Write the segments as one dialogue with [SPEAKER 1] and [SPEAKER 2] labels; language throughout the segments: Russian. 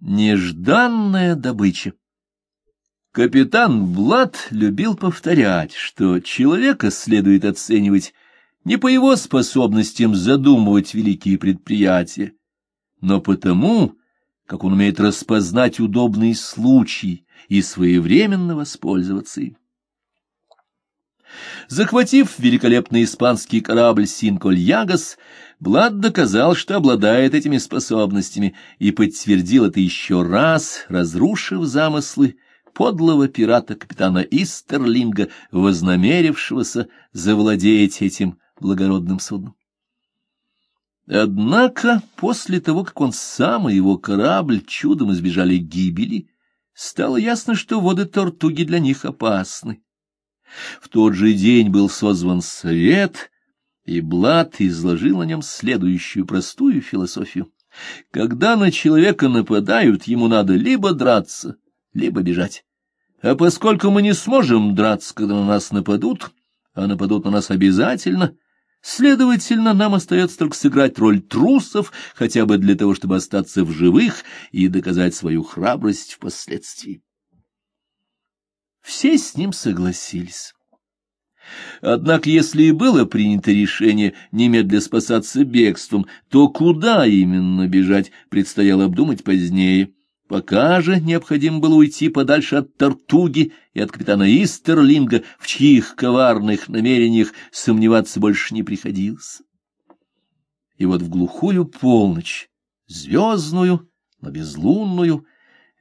[SPEAKER 1] Нежданная добыча. Капитан Блад любил повторять, что человека следует оценивать не по его способностям задумывать великие предприятия, но потому, как он умеет распознать удобный случай и своевременно воспользоваться им. Захватив великолепный испанский корабль «Синколь-Ягас», Блад доказал, что обладает этими способностями, и подтвердил это еще раз, разрушив замыслы подлого пирата капитана Истерлинга, вознамерившегося завладеть этим благородным судном. Однако после того, как он сам и его корабль чудом избежали гибели, стало ясно, что воды Тортуги для них опасны. В тот же день был созван совет, и Блад изложил на нем следующую простую философию. Когда на человека нападают, ему надо либо драться, либо бежать. А поскольку мы не сможем драться, когда на нас нападут, а нападут на нас обязательно, следовательно, нам остается только сыграть роль трусов, хотя бы для того, чтобы остаться в живых и доказать свою храбрость впоследствии. Все с ним согласились. Однако, если и было принято решение немедля спасаться бегством, то куда именно бежать, предстояло обдумать позднее. Пока же необходимо было уйти подальше от Тартуги и от капитана Истерлинга, в чьих коварных намерениях сомневаться больше не приходилось. И вот в глухую полночь, звездную, но безлунную,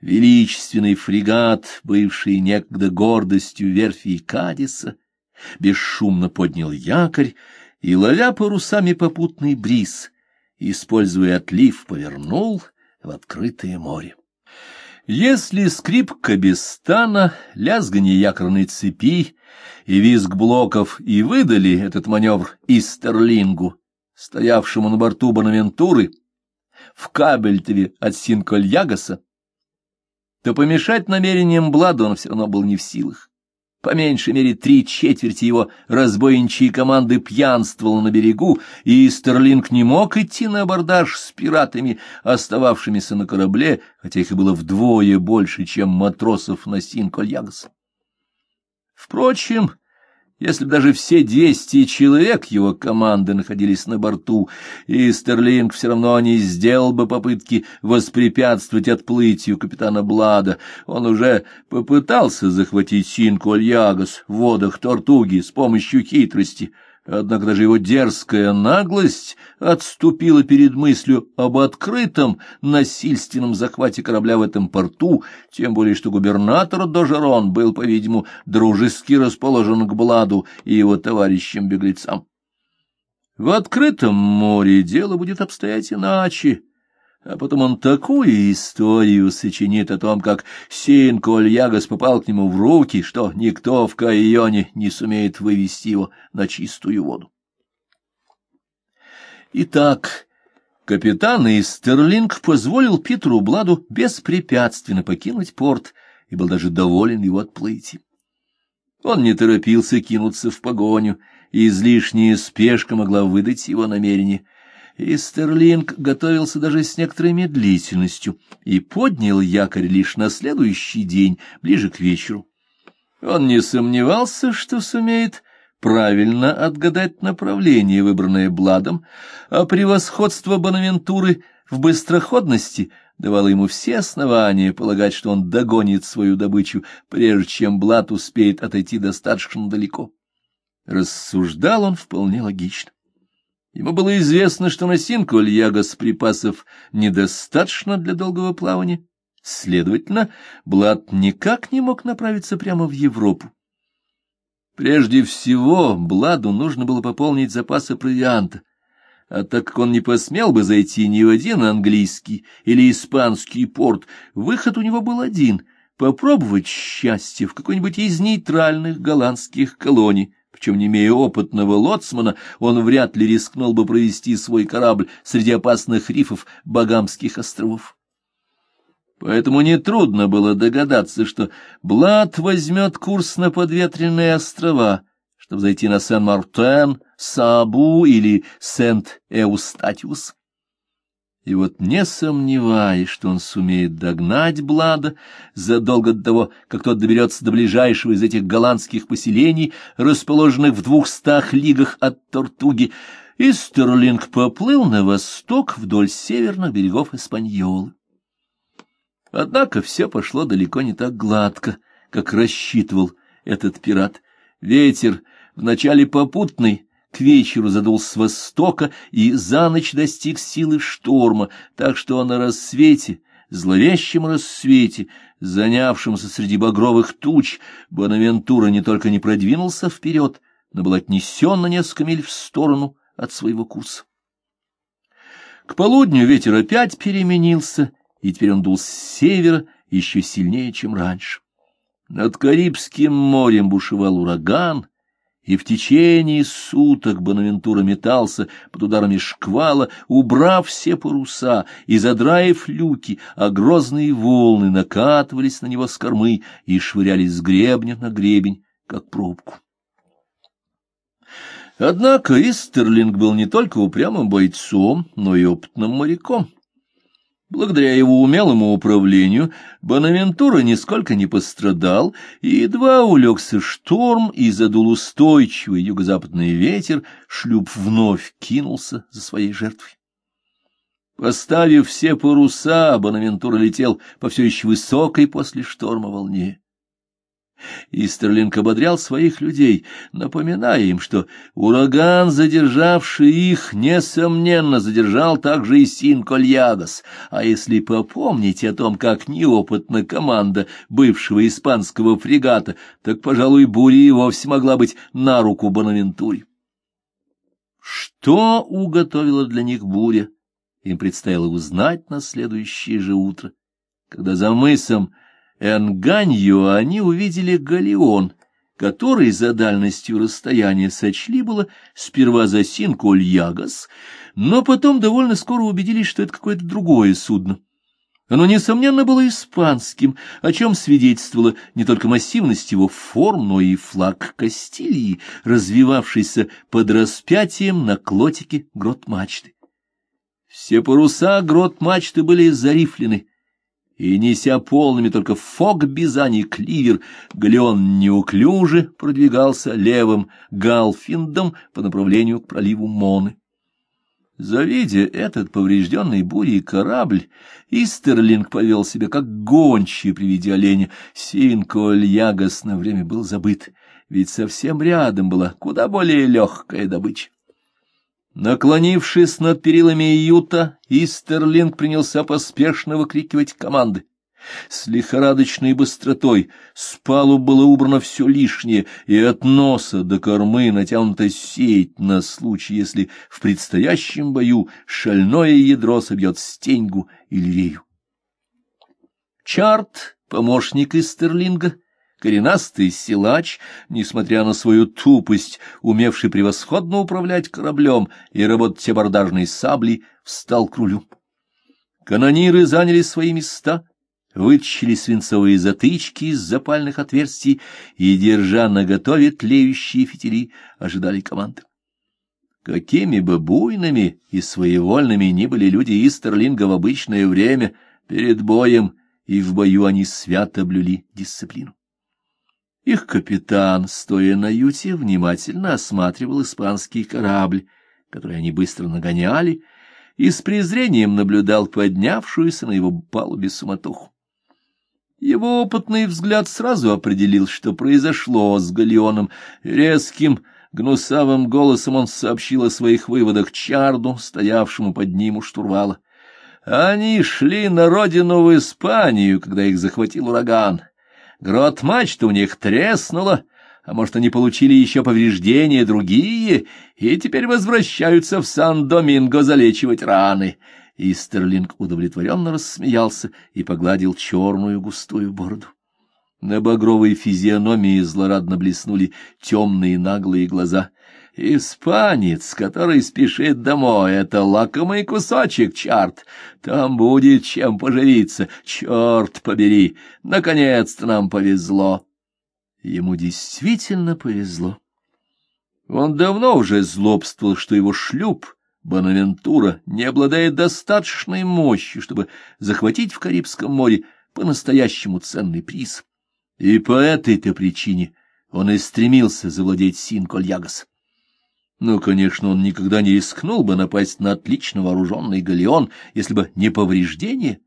[SPEAKER 1] величественный фрегат, бывший некогда гордостью верфи Кадиса, бесшумно поднял якорь и, ловя парусами попутный бриз, используя отлив, повернул в открытое море. Если скрип кабестана, лязганье якорной цепи и визг блоков и выдали этот маневр Истерлингу, стоявшему на борту Бонавентуры, в Кабельтове от Синкольягаса, то помешать намерениям Блада он все равно был не в силах. По меньшей мере три четверти его разбойничьей команды пьянствовало на берегу, и Стерлинг не мог идти на абордаж с пиратами, остававшимися на корабле, хотя их и было вдвое больше, чем матросов на Синкольягас. Впрочем, если бы даже все двести человек его команды находились на борту, и Стерлинг все равно не сделал бы попытки воспрепятствовать отплытию капитана Блада, он уже попытался захватить Синку-Альягас в водах Тортуги с помощью хитрости — Однако даже его дерзкая наглость отступила перед мыслью об открытом насильственном захвате корабля в этом порту, тем более что губернатор Дожерон был, по-видимому, дружески расположен к Бладу и его товарищам-беглецам. В открытом море дело будет обстоять иначе. А потом он такую историю сочинит о том, как Син-Коль-Ягас попал к нему в руки, что никто в Кайоне не сумеет вывести его на чистую воду. Итак, капитан Истерлинг позволил Питеру Бладу беспрепятственно покинуть порт и был даже доволен его отплытием. Он не торопился кинуться в погоню, и излишняя спешка могла выдать его намерение — и Стерлинг готовился даже с некоторой медлительностью и поднял якорь лишь на следующий день, ближе к вечеру. Он не сомневался, что сумеет правильно отгадать направление, выбранное Бладом, а превосходство Бонавентуры в быстроходности давало ему все основания полагать, что он догонит свою добычу, прежде чем Блад успеет отойти достаточно далеко. Рассуждал он вполне логично. Ему было известно, что на Синку Альягас припасов недостаточно для долгого плавания. Следовательно, Блад никак не мог направиться прямо в Европу. Прежде всего, Бладу нужно было пополнить запасы провианта, а так как он не посмел бы зайти ни в один английский или испанский порт, выход у него был один — попробовать счастье в какой-нибудь из нейтральных голландских колоний, причем, не имея опытного лоцмана, он вряд ли рискнул бы провести свой корабль среди опасных рифов Багамских островов. Поэтому нетрудно было догадаться, что Блад возьмет курс на подветренные острова, чтобы зайти на Сен-Мартен, Сабу или Сент-Эустатиус. И вот, не сомневаясь, что он сумеет догнать Блада задолго до того, как тот доберется до ближайшего из этих голландских поселений, расположенных в двухстах лигах от Тортуги, Истерлинг поплыл на восток вдоль северных берегов Испаньолы. Однако все пошло далеко не так гладко, как рассчитывал этот пират. Ветер, вначале попутный, к вечеру задул с востока и за ночь достиг силы шторма, так что на рассвете, зловещем рассвете, занявшемся среди багровых туч, Бонавентура не только не продвинулся вперед, но был отнесен на несколько миль в сторону от своего курса. К полудню ветер опять переменился, и теперь он дул с севера еще сильнее, чем раньше. Над Карибским морем бушевал ураган, и в течение суток Бонавентура метался под ударами шквала, убрав все паруса и задраив люки, а грозные волны накатывались на него с кормы и швырялись с гребня на гребень, как пробку. Однако Истерлинг был не только упрямым бойцом, но и опытным моряком. Благодаря его умелому управлению Бонавентура нисколько не пострадал, и едва улегся шторм и задул устойчивый юго-западный ветер, шлюп вновь кинулся за своей жертвой. Поставив все паруса, Бонавентура летел по все еще высокой после шторма волне. Истерлинг ободрял своих людей, напоминая им, что ураган, задержавший их, несомненно, задержал также и Син-Кольягас, а если попомнить о том, как неопытна команда бывшего испанского фрегата, так, пожалуй, буря и вовсе могла быть на руку Бонавентуре. Что уготовила для них буря, им предстояло узнать на следующее же утро, когда за мысом Энганью они увидели галеон, который за дальностью расстояния сочли было сперва за Синколь-Ягас, но потом довольно скоро убедились, что это какое-то другое судно. Оно, несомненно, было испанским, о чем свидетельствовала не только массивность его форм, но и флаг Кастилии, развивавшийся под распятием на клотике грот-мачты. Все паруса грот-мачты были зарифлены, и, неся полными только фок бизани кливер, галеон неуклюже продвигался левым галфиндом по направлению к проливу Моны. Завидя этот поврежденный бурей корабль, Истерлинг повел себя как гончий при виде оленя. Синколь-Ягас на время был забыт, ведь совсем рядом была куда более легкая добыча. Наклонившись над перилами Юта, Истерлинг принялся поспешно выкрикивать команды. С лихорадочной быстротой с палуб было убрано все лишнее, и от носа до кормы натянута сеть на случай, если в предстоящем бою шальное ядро собьет стеньгу или рею. Чарт, помощник Истерлинга, коренастый силач, несмотря на свою тупость, умевший превосходно управлять кораблем и работать абордажной саблей, встал к рулю. Канониры заняли свои места, вытащили свинцовые затычки из запальных отверстий и, держа наготове тлеющие фитили, ожидали команды. Какими бы буйными и своевольными ни были люди Истерлинга в обычное время, перед боем и в бою они свято блюли дисциплину. Их капитан, стоя на юте, внимательно осматривал испанский корабль, который они быстро нагоняли, и с презрением наблюдал поднявшуюся на его палубе суматоху. Его опытный взгляд сразу определил, что произошло с галеоном. Резким, гнусавым голосом он сообщил о своих выводах Чарду, стоявшему под ним у штурвала. Они шли на родину в Испанию, когда их захватил ураган. Грот-мачта у них треснула, а может, они получили еще повреждения другие, и теперь возвращаются в Сан-Доминго залечивать раны. Истерлинг удовлетворенно рассмеялся и погладил черную густую бороду. На багровой физиономии злорадно блеснули темные наглые глаза. Испанец, который спешит домой, — это лакомый кусочек, чарт. Там будет чем поживиться, черт побери. Наконец-то нам повезло. Ему действительно повезло. Он давно уже злобствовал, что его шлюп Бонавентура не обладает достаточной мощью, чтобы захватить в Карибском море по-настоящему ценный приз. И по этой-то причине он и стремился завладеть Син-Кольягас. Ну, конечно, он никогда не рискнул бы напасть на отлично вооруженный галеон, если бы не повреждения,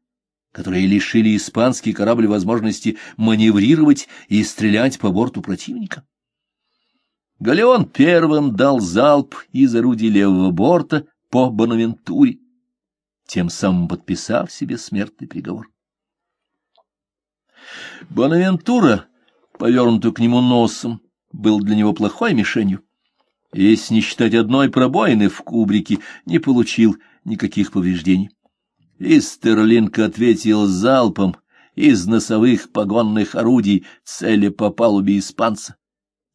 [SPEAKER 1] которые лишили испанский корабль возможности маневрировать и стрелять по борту противника. Галеон первым дал залп из орудий левого борта по Бонавентуре, тем самым подписав себе смертный приговор. Бонавентура, повернутый к нему носом, был для него плохой мишенью. Если не считать одной пробоины в кубрике, не получил никаких повреждений. И Стерлинг ответил залпом из носовых погонных орудий цели по палубе испанца.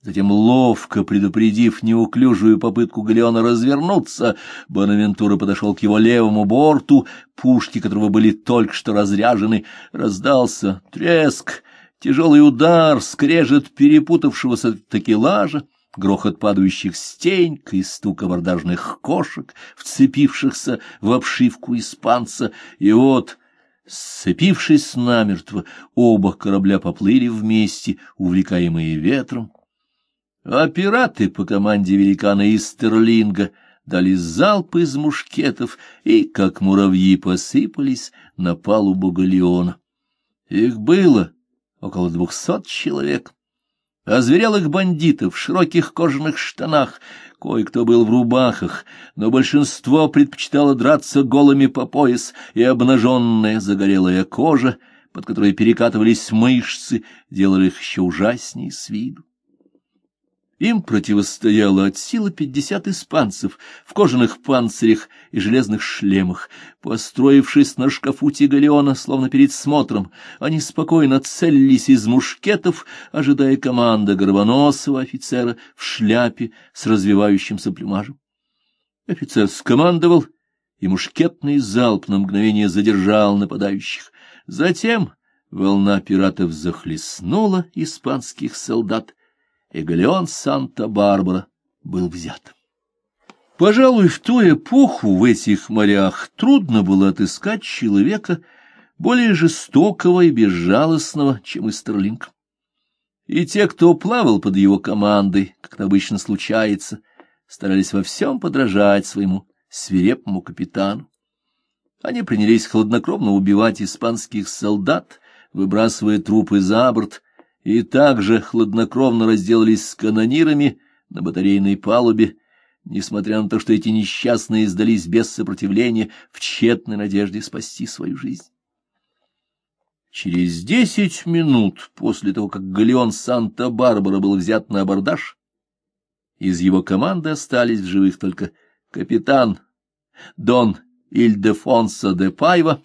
[SPEAKER 1] Затем, ловко предупредив неуклюжую попытку Галеона развернуться, Бонавентура подошел к его левому борту, пушки которого были только что разряжены, раздался треск, тяжелый удар, скрежет перепутавшегося такелажа, грохот падающих стеньк и стук абордажных кошек, вцепившихся в обшивку испанца, и вот... Сцепившись намертво, оба корабля поплыли вместе, увлекаемые ветром, а пираты по команде великана из Стерлинга дали залп из мушкетов и, как муравьи, посыпались на палубу галеона. Их было около двухсот человек. Озверелых бандитов в широких кожаных штанах, кое-кто был в рубахах, но большинство предпочитало драться голыми по пояс, и обнаженная загорелая кожа, под которой перекатывались мышцы, делали их еще ужаснее с виду. Им противостояло от силы пятьдесят испанцев в кожаных панцирях и железных шлемах. Построившись на шкафу Тигалеона, словно перед смотром, они спокойно целились из мушкетов, ожидая команды горбоносого офицера в шляпе с развивающимся плюмажем. Офицер скомандовал, и мушкетный залп на мгновение задержал нападающих. Затем волна пиратов захлестнула испанских солдат, и галеон Санта-Барбара был взят. Пожалуй, в ту эпоху в этих морях трудно было отыскать человека более жестокого и безжалостного, чем Истерлинг. И те, кто плавал под его командой, как обычно случается, старались во всем подражать своему свирепому капитану. Они принялись хладнокровно убивать испанских солдат, выбрасывая трупы за борт, и также хладнокровно разделались с канонирами на батарейной палубе, несмотря на то, что эти несчастные сдались без сопротивления в тщетной надежде спасти свою жизнь. Через десять минут после того, как галеон Санта-Барбара был взят на абордаж, из его команды остались в живых только капитан Дон Ильдефонсо де Пайва,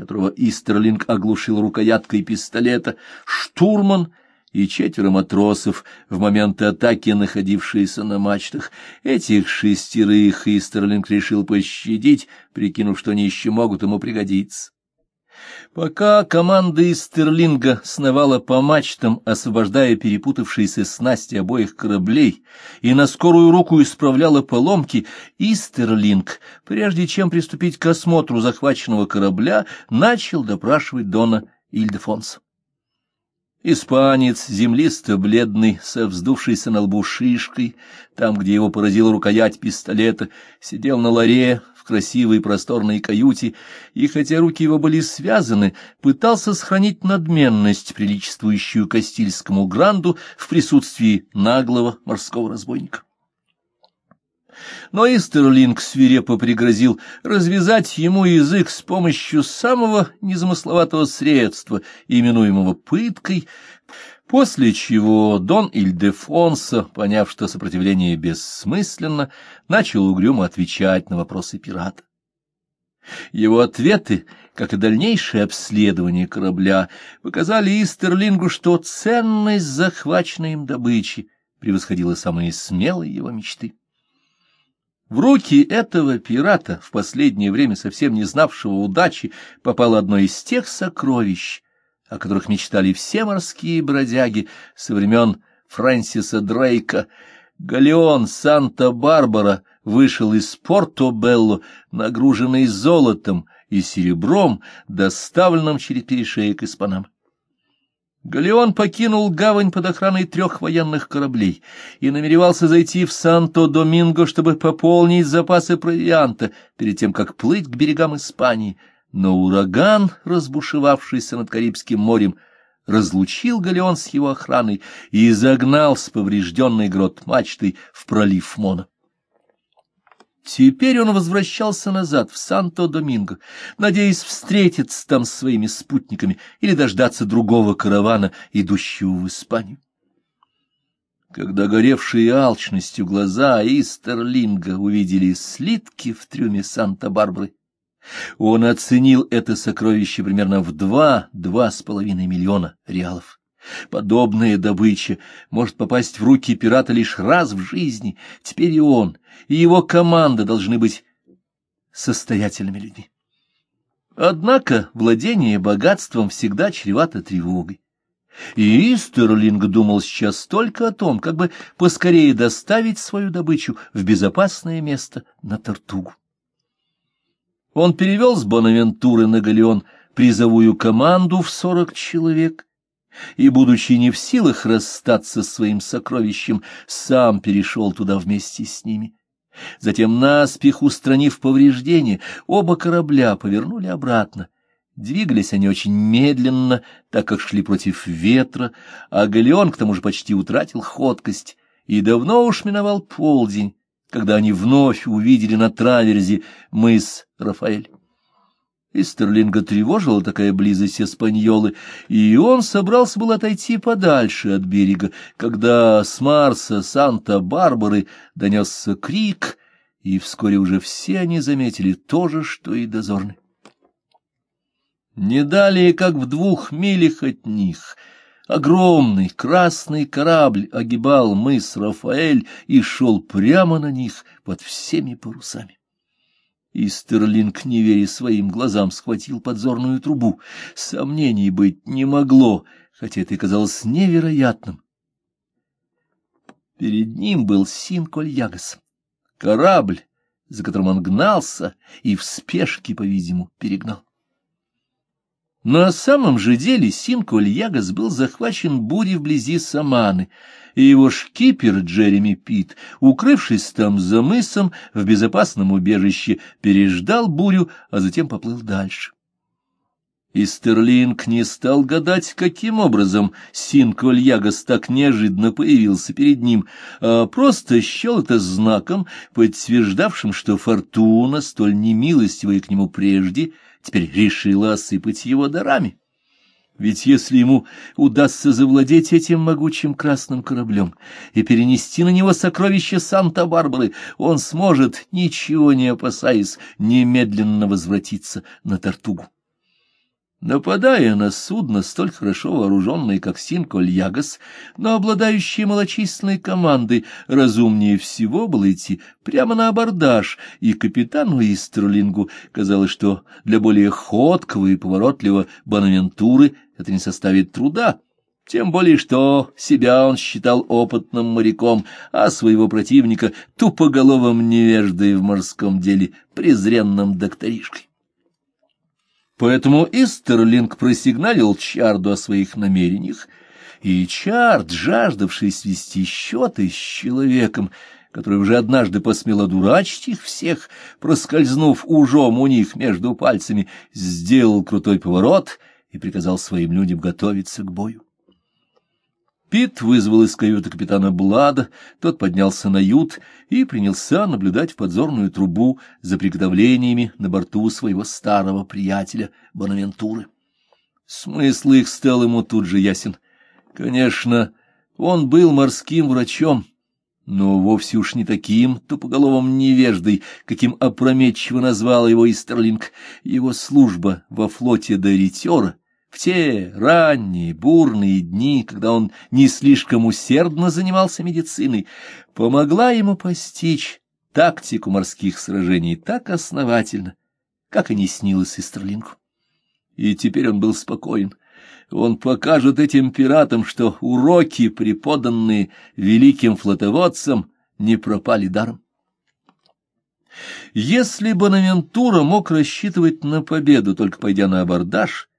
[SPEAKER 1] которого Истерлинг оглушил рукояткой пистолета, штурман и четверо матросов, в момент атаки находившиеся на мачтах. Этих шестерых Истерлинг решил пощадить, прикинув, что они еще могут ему пригодиться. Пока команда из Стерлинга сновала по мачтам, освобождая перепутавшиеся снасти обоих кораблей, и на скорую руку исправляла поломки, Истерлинг, прежде чем приступить к осмотру захваченного корабля, начал допрашивать Дона Ильдефонса. Испанец, землисто-бледный, со вздувшейся на лбу шишкой, там, где его поразила рукоять пистолета, сидел на ларе в красивой просторной каюте, и, хотя руки его были связаны, пытался сохранить надменность, приличествующую Кастильскому гранду в присутствии наглого морского разбойника. Но Истерлинг свирепо пригрозил развязать ему язык с помощью самого незамысловатого средства, именуемого пыткой, после чего Дон Ильдефонсо, поняв, что сопротивление бессмысленно, начал угрюмо отвечать на вопросы пирата. Его ответы, как и дальнейшее обследование корабля, показали Истерлингу, что ценность захваченной им добычи превосходила самые смелые его мечты. В руки этого пирата, в последнее время совсем не знавшего удачи, попало одно из тех сокровищ, о которых мечтали все морские бродяги со времен Фрэнсиса Дрейка. Галеон Санта-Барбара вышел из Порто-Белло, нагруженный золотом и серебром, доставленным через перешеек из Панамы. Галеон покинул гавань под охраной трех военных кораблей и намеревался зайти в Санто-Доминго, чтобы пополнить запасы провианта перед тем, как плыть к берегам Испании. Но ураган, разбушевавшийся над Карибским морем, разлучил Галеон с его охраной и загнал с поврежденной грот мачтой в пролив Мона. Теперь он возвращался назад, в Санто-Доминго, надеясь встретиться там с своими спутниками или дождаться другого каравана, идущего в Испанию. Когда горевшие алчностью глаза Истерлинга увидели слитки в трюме Санта-Барбары, он оценил это сокровище примерно в два-два с половиной миллиона реалов. Подобная добыча может попасть в руки пирата лишь раз в жизни. Теперь и он, и его команда должны быть состоятельными людьми. Однако владение богатством всегда чревато тревогой. И Истерлинг думал сейчас только о том, как бы поскорее доставить свою добычу в безопасное место на Тартугу. Он перевел с Бонавентуры на галеон призовую команду в сорок человек и, будучи не в силах расстаться с своим сокровищем, сам перешел туда вместе с ними. Затем, наспех устранив повреждения, оба корабля повернули обратно. Двигались они очень медленно, так как шли против ветра, а галеон к тому же почти утратил ходкость, и давно уж миновал полдень, когда они вновь увидели на траверзе мыс Рафаэль. Истерлинга тревожила такая близость Эспаньолы, и он собрался был отойти подальше от берега, когда с Марса Санта-Барбары донесся крик, и вскоре уже все они заметили то же, что и дозорный. Не далее, как в двух милях от них, огромный красный корабль огибал мыс Рафаэль и шел прямо на них под всеми парусами. И Стерлинг, не веря своим глазам, схватил подзорную трубу. Сомнений быть не могло, хотя это и казалось невероятным. Перед ним был Синколь-Ягас, корабль, за которым он гнался и в спешке, по-видимому, перегнал. На самом же деле Синколь-Ягас был захвачен бурей вблизи Саманы — и его шкипер Джереми Пит, укрывшись там за мысом в безопасном убежище, переждал бурю, а затем поплыл дальше. И Стерлинг не стал гадать, каким образом Синколь-Ягас так неожиданно появился перед ним, а просто счел это знаком, подтверждавшим, что фортуна, столь немилостивая к нему прежде, теперь решила осыпать его дарами. Ведь если ему удастся завладеть этим могучим красным кораблем и перенести на него сокровища Санта-Барбары, он сможет, ничего не опасаясь, немедленно возвратиться на Тартугу. Нападая на судно, столь хорошо вооруженное, как Синколь-Ягас, но обладающее малочисленной командой, разумнее всего было идти прямо на абордаж, и капитану Истерлингу казалось, что для более ходкого и поворотливого Бонавентуры это не составит труда, тем более что себя он считал опытным моряком, а своего противника — тупоголовым невеждой в морском деле, презренным докторишкой. Поэтому Истерлинг просигналил Чарду о своих намерениях, и Чард, жаждавший свести счеты с человеком, который уже однажды посмел одурачить их всех, проскользнув ужом у них между пальцами, сделал крутой поворот и приказал своим людям готовиться к бою. Пит вызвал из каюты капитана Блада, тот поднялся на ют и принялся наблюдать в подзорную трубу за приготовлениями на борту своего старого приятеля Бонавентуры. Смысл их стал ему тут же ясен. Конечно, он был морским врачом, но вовсе уж не таким тупоголовым невеждой, каким опрометчиво назвал его Истерлинг. Его служба во флоте Доритера в те ранние, бурные дни, когда он не слишком усердно занимался медициной, помогла ему постичь тактику морских сражений так основательно, как и не снилось Истерлингу. И теперь он был спокоен. Он покажет этим пиратам, что уроки, преподанные великим флотоводцам, не пропали даром. Если Бонавентура мог рассчитывать на победу, только пойдя на абордаж,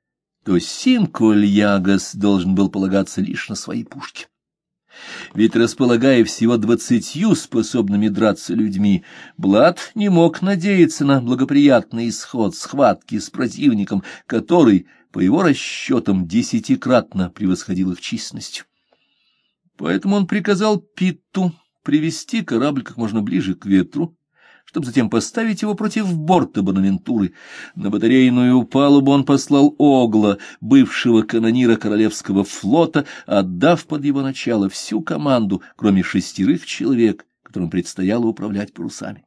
[SPEAKER 1] то Синколь-Ягас должен был полагаться лишь на свои пушки. Ведь, располагая всего двадцатью способными драться людьми, Блад не мог надеяться на благоприятный исход схватки с противником, который, по его расчетам, десятикратно превосходил их численностью. Поэтому он приказал Питту привести корабль как можно ближе к ветру, чтобы затем поставить его против борта Бонавентуры. На батарейную палубу он послал Огла, бывшего канонира Королевского флота, отдав под его начало всю команду, кроме шестерых человек, которым предстояло управлять парусами.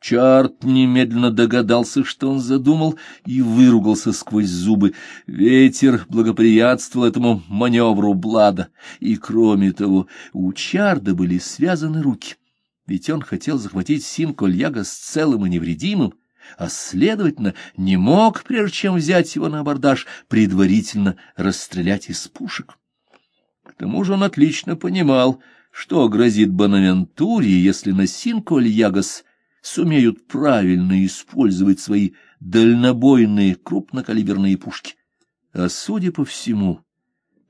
[SPEAKER 1] Чарт немедленно догадался, что он задумал, и выругался сквозь зубы. Ветер благоприятствовал этому маневру Блада, и, кроме того, у Чарда были связаны руки ведь он хотел захватить Синкольяга с целым и невредимым, а, следовательно, не мог, прежде чем взять его на абордаж, предварительно расстрелять из пушек. К тому же он отлично понимал, что грозит Бонавентуре, если на Синкольягас сумеют правильно использовать свои дальнобойные крупнокалиберные пушки. А судя по всему,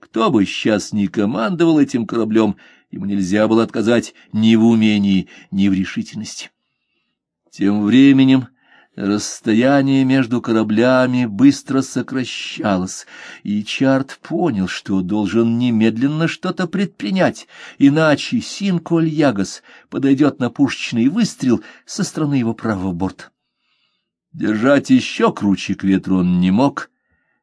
[SPEAKER 1] кто бы сейчас ни командовал этим кораблем, ему нельзя было отказать ни в умении, ни в решительности. Тем временем расстояние между кораблями быстро сокращалось, и Чарт понял, что должен немедленно что-то предпринять, иначе Синколь-Ягас подойдет на пушечный выстрел со стороны его правого борта. Держать еще круче к ветру он не мог,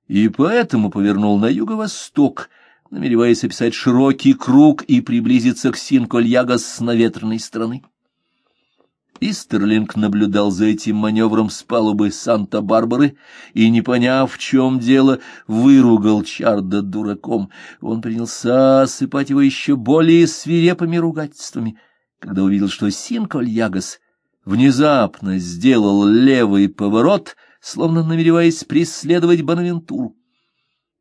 [SPEAKER 1] и поэтому повернул на юго-восток, намереваясь описать широкий круг и приблизиться к Синкольяго с наветренной стороны. Истерлинг наблюдал за этим маневром с палубы Санта-Барбары и, не поняв, в чем дело, выругал Чарда дураком. Он принялся осыпать его еще более свирепыми ругательствами, когда увидел, что Синкольягас внезапно сделал левый поворот, словно намереваясь преследовать Бонавентуру.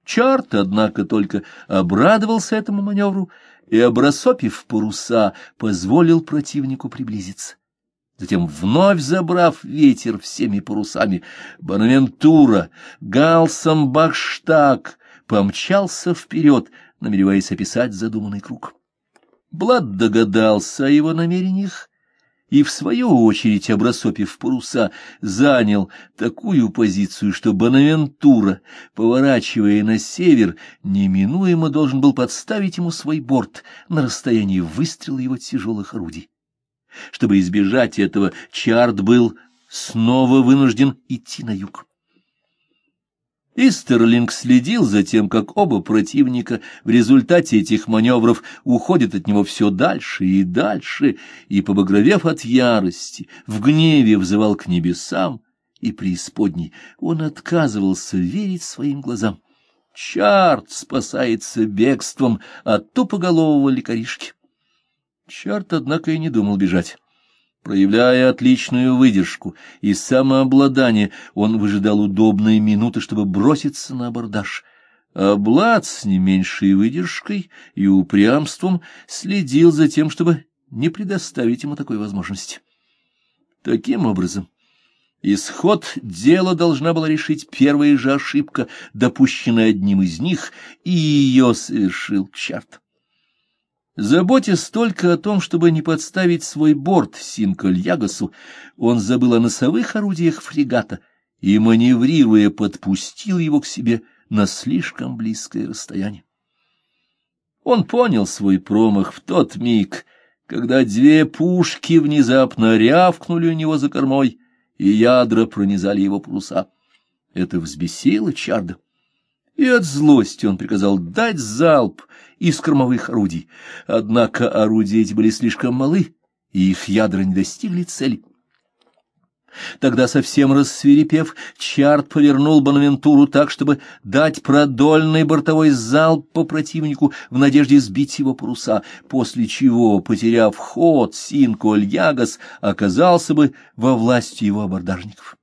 [SPEAKER 1] Чарт, однако, только обрадовался этому маневру и, обрасопив паруса, позволил противнику приблизиться. Затем, вновь забрав ветер всеми парусами, Бонавентура, галсом Бахштаг помчался вперед, намереваясь описать задуманный круг. Блад догадался о его намерениях и, в свою очередь, обрасопив паруса, занял такую позицию, что Бонавентура, поворачивая на север, неминуемо должен был подставить ему свой борт на расстоянии выстрела его тяжелых орудий. Чтобы избежать этого, Чарт был снова вынужден идти на юг. Истерлинг следил за тем, как оба противника в результате этих маневров уходят от него все дальше и дальше, и, побагровев от ярости, в гневе взывал к небесам и преисподней. Он отказывался верить своим глазам. Чарт спасается бегством от тупоголового лекаришки. Чарт, однако, и не думал бежать. Проявляя отличную выдержку и самообладание, он выжидал удобные минуты, чтобы броситься на абордаж. А Блад с не меньшей выдержкой и упрямством следил за тем, чтобы не предоставить ему такой возможности. Таким образом, исход дела должна была решить первая же ошибка, допущенная одним из них, и ее совершил Чарт. Заботясь только о том, чтобы не подставить свой борт Синколь-Ягасу, он забыл о носовых орудиях фрегата и, маневрируя, подпустил его к себе на слишком близкое расстояние. Он понял свой промах в тот миг, когда две пушки внезапно рявкнули у него за кормой, и ядра пронизали его паруса. Это взбесило Чарда и от злости он приказал дать залп из кормовых орудий. Однако орудия эти были слишком малы, и их ядра не достигли цели. Тогда, совсем рассверепев, Чарт повернул Бонавентуру так, чтобы дать продольный бортовой залп по противнику в надежде сбить его паруса, после чего, потеряв ход, Синко Альягас оказался бы во власти его абордажников.